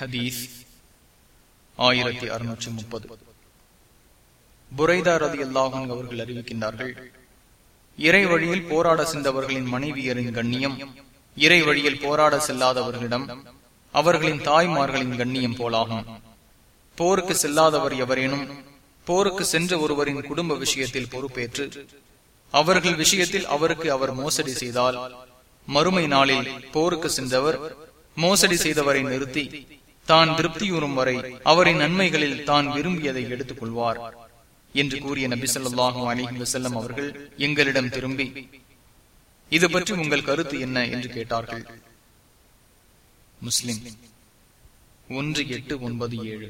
ஹதீஸ் ஆயிரத்தி அறுநூற்றி முப்பது. புரைதார் ரதி அல்லாஹன் அவர்கள் அறிவிக்கின்றார்கள் இறை வழியில் போராட சென்றவர்களின் மனைவியரின் கண்ணியம் இறை வழியில் போராட செல்லாதவர்களிடம் அவர்களின் தாய்மார்களின் கண்ணியம் போலாகும். போருக்கு செல்லாதவர் எவரேனும் போருக்கு சென்ற ஒருவரின் குடும்ப விஷயத்தில் பொறுப்பேற்று அவர்கள் விஷயத்தில் அவருக்கு அவர் மோசடி செய்தால் மறுமை நாளில் போருக்கு சென்றவர் மோசடி செய்தவரை நிறுத்தி தான் திருப்தியுறும் வரை அவரின் நன்மைகளில் தான் விரும்பியதை எடுத்துக் கொள்வார் என்று கூறிய நபி சொல்லாஹும் அலிஹி வசல்லம் அவர்கள் எங்களிடம் திரும்பி இது பற்றி உங்கள் கருத்து என்ன? என்று கேட்டார்கள். முஸ்லிம் ஒன்று எட்டு ஒன்பது ஏழு.